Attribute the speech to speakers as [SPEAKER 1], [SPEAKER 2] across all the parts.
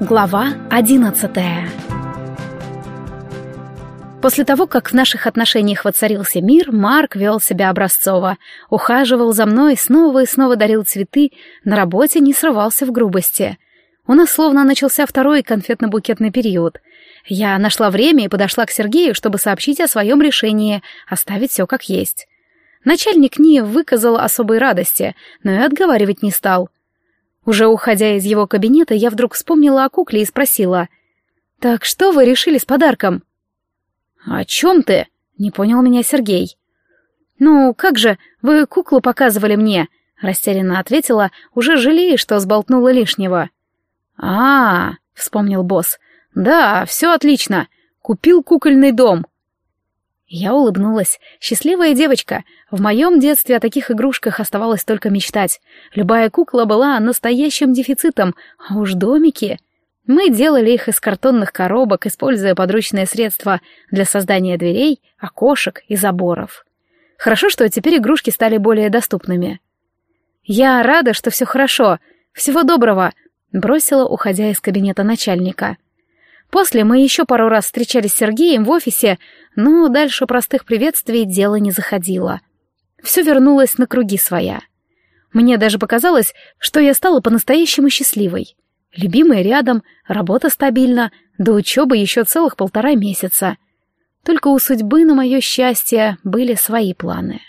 [SPEAKER 1] Глава одиннадцатая После того, как в наших отношениях воцарился мир, Марк вел себя образцово, ухаживал за мной, снова и снова дарил цветы, на работе не срывался в грубости. У нас словно начался второй конфетно-букетный период. Я нашла время и подошла к Сергею, чтобы сообщить о своем решении оставить все как есть. Начальник не выказал особой радости, но и отговаривать не стал. Уже уходя из его кабинета, я вдруг вспомнила о кукле и спросила. «Так что вы решили с подарком?» «О чем ты?» — не понял меня Сергей. «Ну, как же, вы куклу показывали мне», — растерянно ответила, уже жалея, что сболтнула лишнего. а, -а, -а вспомнил босс. «Да, все отлично. Купил кукольный дом». Я улыбнулась. Счастливая девочка. В моем детстве о таких игрушках оставалось только мечтать. Любая кукла была настоящим дефицитом, а уж домики... Мы делали их из картонных коробок, используя подручные средства для создания дверей, окошек и заборов. Хорошо, что теперь игрушки стали более доступными. «Я рада, что все хорошо. Всего доброго», — бросила, уходя из кабинета начальника. После мы еще пару раз встречались с Сергеем в офисе, но дальше простых приветствий дело не заходило. Все вернулось на круги своя. Мне даже показалось, что я стала по-настоящему счастливой. Любимый рядом, работа стабильна, до учебы еще целых полтора месяца. Только у судьбы на мое счастье были свои планы.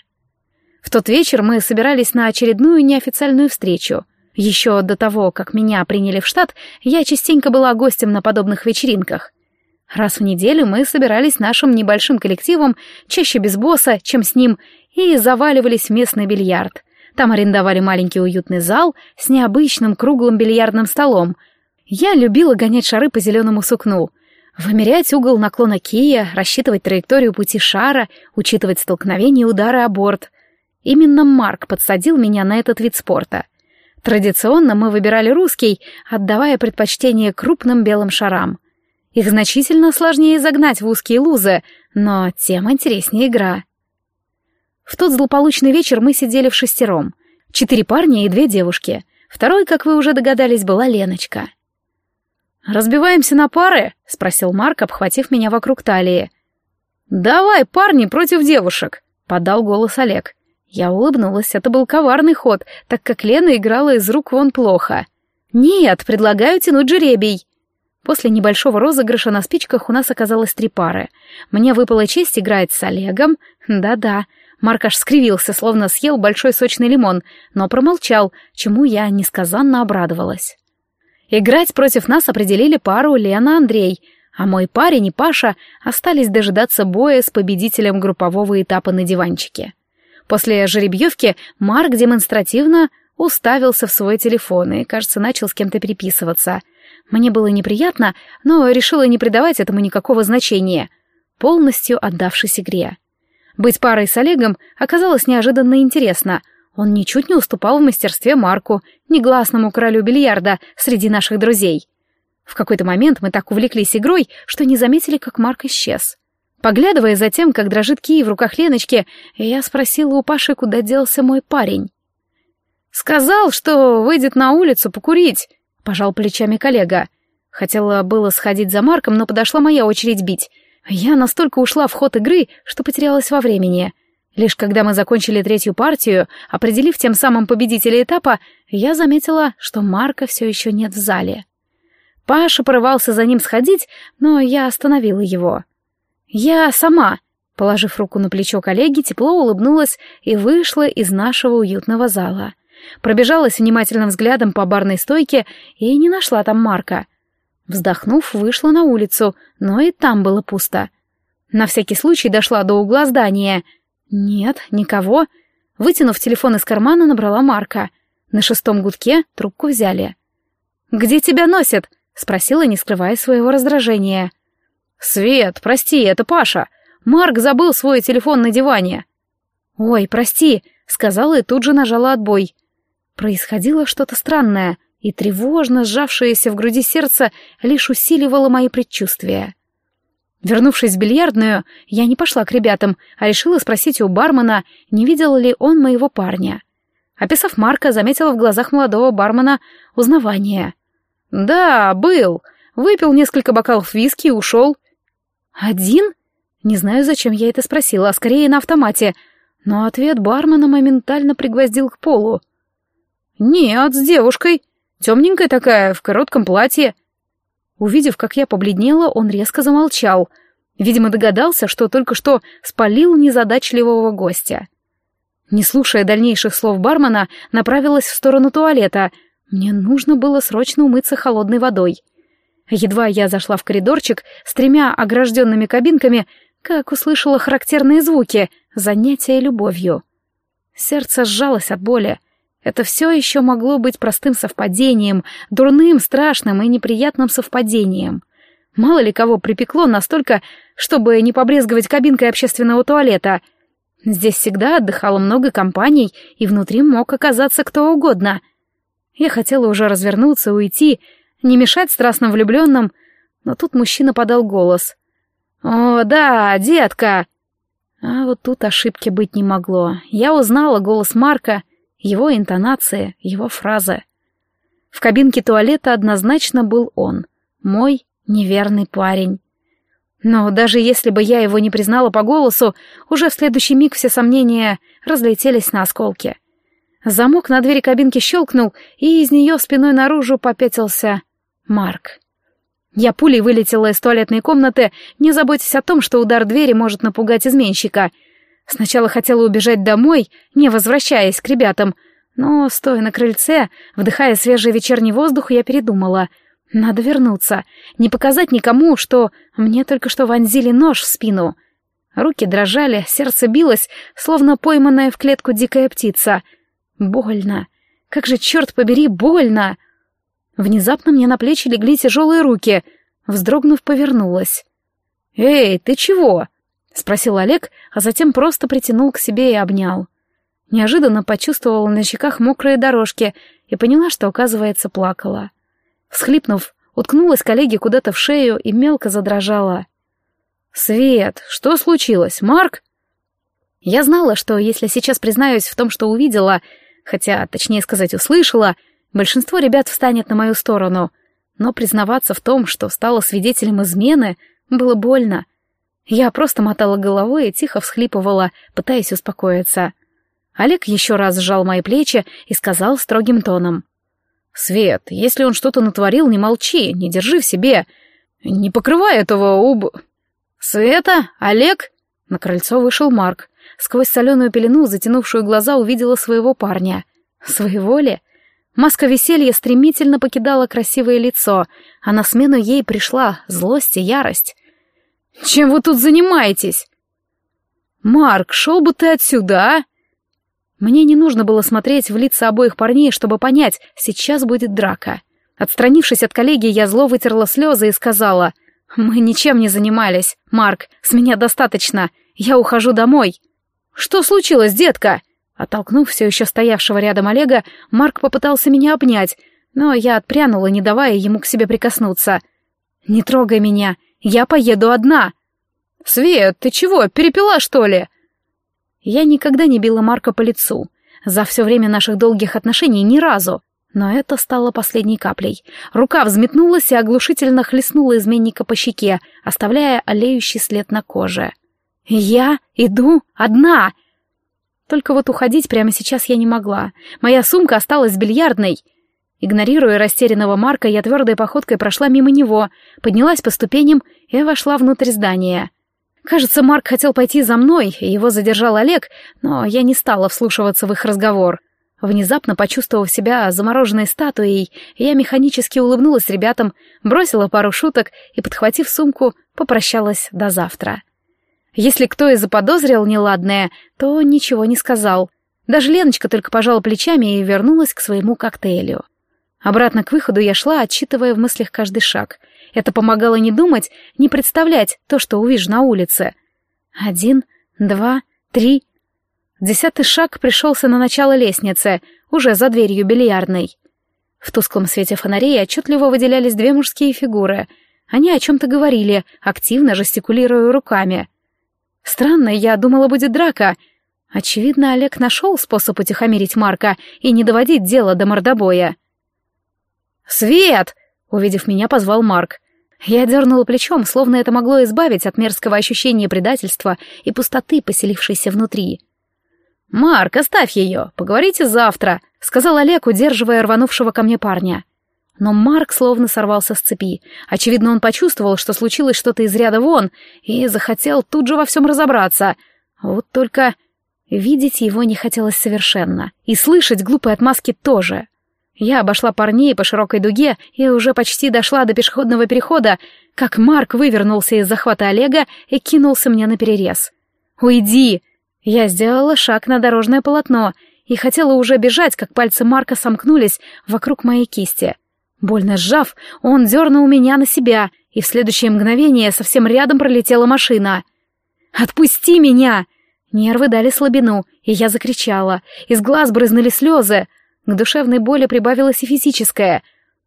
[SPEAKER 1] В тот вечер мы собирались на очередную неофициальную встречу. Еще до того, как меня приняли в штат, я частенько была гостем на подобных вечеринках. Раз в неделю мы собирались нашим небольшим коллективом, чаще без босса, чем с ним, и заваливались в местный бильярд — там арендовали маленький уютный зал с необычным круглым бильярдным столом. Я любила гонять шары по зеленому сукну, вымерять угол наклона кия, рассчитывать траекторию пути шара, учитывать столкновение и удары о борт. Именно Марк подсадил меня на этот вид спорта. Традиционно мы выбирали русский, отдавая предпочтение крупным белым шарам. Их значительно сложнее загнать в узкие лузы, но тем интереснее игра. В тот злополучный вечер мы сидели в шестером. Четыре парня и две девушки. Второй, как вы уже догадались, была Леночка. «Разбиваемся на пары?» — спросил Марк, обхватив меня вокруг талии. «Давай, парни против девушек!» — подал голос Олег. Я улыбнулась, это был коварный ход, так как Лена играла из рук вон плохо. «Нет, предлагаю тянуть жеребий!» После небольшого розыгрыша на спичках у нас оказалось три пары. Мне выпала честь играть с Олегом. Да-да, Марк аж скривился, словно съел большой сочный лимон, но промолчал, чему я несказанно обрадовалась. Играть против нас определили пару Лена Андрей, а мой парень и Паша остались дожидаться боя с победителем группового этапа на диванчике. После жеребьевки Марк демонстративно уставился в свой телефон и, кажется, начал с кем-то переписываться. Мне было неприятно, но решила не придавать этому никакого значения, полностью отдавшись игре. Быть парой с Олегом оказалось неожиданно интересно. Он ничуть не уступал в мастерстве Марку, негласному королю бильярда среди наших друзей. В какой-то момент мы так увлеклись игрой, что не заметили, как Марк исчез. Поглядывая за тем, как дрожит кий в руках Леночки, я спросила у Паши, куда делся мой парень. «Сказал, что выйдет на улицу покурить», — пожал плечами коллега. Хотела было сходить за Марком, но подошла моя очередь бить — я настолько ушла в ход игры, что потерялась во времени. Лишь когда мы закончили третью партию, определив тем самым победителя этапа, я заметила, что Марка все еще нет в зале. Паша порывался за ним сходить, но я остановила его. «Я сама», — положив руку на плечо коллеги, тепло улыбнулась и вышла из нашего уютного зала. Пробежалась внимательным взглядом по барной стойке и не нашла там Марка. Вздохнув, вышла на улицу, но и там было пусто. На всякий случай дошла до угла здания. Нет, никого. Вытянув телефон из кармана, набрала Марка. На шестом гудке трубку взяли. «Где тебя носят?» — спросила, не скрывая своего раздражения. «Свет, прости, это Паша. Марк забыл свой телефон на диване». «Ой, прости», — сказала и тут же нажала отбой. Происходило что-то странное — и тревожно сжавшееся в груди сердце лишь усиливало мои предчувствия. Вернувшись в бильярдную, я не пошла к ребятам, а решила спросить у бармена, не видел ли он моего парня. Описав Марка, заметила в глазах молодого бармена узнавание. «Да, был. Выпил несколько бокалов виски и ушел». «Один?» Не знаю, зачем я это спросила, а скорее на автомате. Но ответ бармена моментально пригвоздил к полу. «Нет, с девушкой. Темненькая такая, в коротком платье». Увидев, как я побледнела, он резко замолчал. Видимо, догадался, что только что спалил незадачливого гостя. Не слушая дальнейших слов бармена, направилась в сторону туалета. Мне нужно было срочно умыться холодной водой. Едва я зашла в коридорчик с тремя огражденными кабинками, как услышала характерные звуки, занятия любовью. Сердце сжалось от боли. Это все еще могло быть простым совпадением, дурным, страшным и неприятным совпадением. Мало ли кого припекло настолько, чтобы не побрезговать кабинкой общественного туалета. Здесь всегда отдыхало много компаний, и внутри мог оказаться кто угодно. Я хотела уже развернуться, уйти, не мешать страстно влюбленным, но тут мужчина подал голос. «О, да, детка!» А вот тут ошибки быть не могло. Я узнала голос Марка, его интонации, его фразы. В кабинке туалета однозначно был он, мой неверный парень. Но даже если бы я его не признала по голосу, уже в следующий миг все сомнения разлетелись на осколки. Замок на двери кабинки щелкнул, и из нее спиной наружу попятился Марк. Я пулей вылетела из туалетной комнаты, не заботясь о том, что удар двери может напугать изменщика. Сначала хотела убежать домой, не возвращаясь к ребятам, но, стоя на крыльце, вдыхая свежий вечерний воздух, я передумала. Надо вернуться, не показать никому, что мне только что вонзили нож в спину. Руки дрожали, сердце билось, словно пойманная в клетку дикая птица. Больно. Как же, черт побери, больно! Внезапно мне на плечи легли тяжелые руки. Вздрогнув, повернулась. «Эй, ты чего?» — спросил Олег, а затем просто притянул к себе и обнял. Неожиданно почувствовала на щеках мокрые дорожки и поняла, что, оказывается, плакала. Всхлипнув, уткнулась коллеге куда-то в шею и мелко задрожала. «Свет, что случилось, Марк?» Я знала, что если сейчас признаюсь в том, что увидела, хотя, точнее сказать, услышала — Большинство ребят встанет на мою сторону, но признаваться в том, что стала свидетелем измены, было больно. Я просто мотала головой и тихо всхлипывала, пытаясь успокоиться. Олег еще раз сжал мои плечи и сказал строгим тоном. «Свет, если он что-то натворил, не молчи, не держи в себе. Не покрывай этого уб...» «Света? Олег?» На крыльцо вышел Марк. Сквозь соленую пелену, затянувшую глаза, увидела своего парня. «Своего ли?» Маска веселья стремительно покидала красивое лицо, а на смену ей пришла злость и ярость. «Чем вы тут занимаетесь?» «Марк, шел бы ты отсюда, а?» Мне не нужно было смотреть в лица обоих парней, чтобы понять, сейчас будет драка. Отстранившись от коллеги, я зло вытерла слезы и сказала, «Мы ничем не занимались. Марк, с меня достаточно. Я ухожу домой». «Что случилось, детка?» Оттолкнув все еще стоявшего рядом Олега, Марк попытался меня обнять, но я отпрянула, не давая ему к себе прикоснуться. «Не трогай меня, я поеду одна!» «Свет, ты чего, перепила, что ли?» Я никогда не била Марка по лицу. За все время наших долгих отношений ни разу. Но это стало последней каплей. Рука взметнулась и оглушительно хлестнула изменника по щеке, оставляя олеющий след на коже. «Я иду одна!» Только вот уходить прямо сейчас я не могла. Моя сумка осталась бильярдной. Игнорируя растерянного Марка, я твердой походкой прошла мимо него, поднялась по ступеням и вошла внутрь здания. Кажется, Марк хотел пойти за мной, и его задержал Олег, но я не стала вслушиваться в их разговор. Внезапно почувствовав себя замороженной статуей, я механически улыбнулась ребятам, бросила пару шуток и, подхватив сумку, попрощалась до завтра. Если кто и заподозрил неладное, то ничего не сказал. Даже Леночка только пожала плечами и вернулась к своему коктейлю. Обратно к выходу я шла, отсчитывая в мыслях каждый шаг. Это помогало не думать, не представлять то, что увижу на улице. Один, два, три. Десятый шаг пришелся на начало лестницы, уже за дверью бильярдной. В тусклом свете фонарей отчетливо выделялись две мужские фигуры. Они о чем-то говорили, активно жестикулируя руками. Странно, я думала, будет драка. Очевидно, Олег нашел способ утихомирить Марка и не доводить дело до мордобоя. «Свет!» Увидев меня, позвал Марк. Я дернула плечом, словно это могло избавить от мерзкого ощущения предательства и пустоты, поселившейся внутри. «Марк, оставь ее, поговорите завтра», — сказал Олег, удерживая рванувшего ко мне парня. Но Марк словно сорвался с цепи. Очевидно, он почувствовал, что случилось что-то из ряда вон, и захотел тут же во всем разобраться. Вот только видеть его не хотелось совершенно, и слышать глупые отмазки тоже. Я обошла парней по широкой дуге и уже почти дошла до пешеходного перехода, как Марк вывернулся из захвата Олега и кинулся мне на перерез. «Уйди!» Я сделала шаг на дорожное полотно и хотела уже бежать, как пальцы Марка сомкнулись вокруг моей кисти. Больно сжав, он дернул меня на себя, и в следующее мгновение совсем рядом пролетела машина. «Отпусти меня!» Нервы дали слабину, и я закричала. Из глаз брызнули слезы. К душевной боли прибавилась и физическая.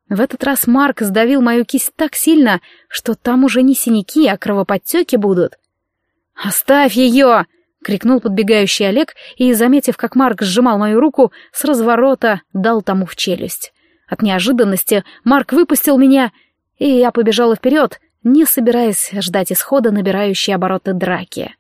[SPEAKER 1] В этот раз Марк сдавил мою кисть так сильно, что там уже не синяки, а кровоподтеки будут. «Оставь ее!» — крикнул подбегающий Олег и, заметив, как Марк сжимал мою руку, с разворота дал тому в челюсть. От неожиданности Марк выпустил меня, и я побежала вперед, не собираясь ждать исхода набирающей обороты драки.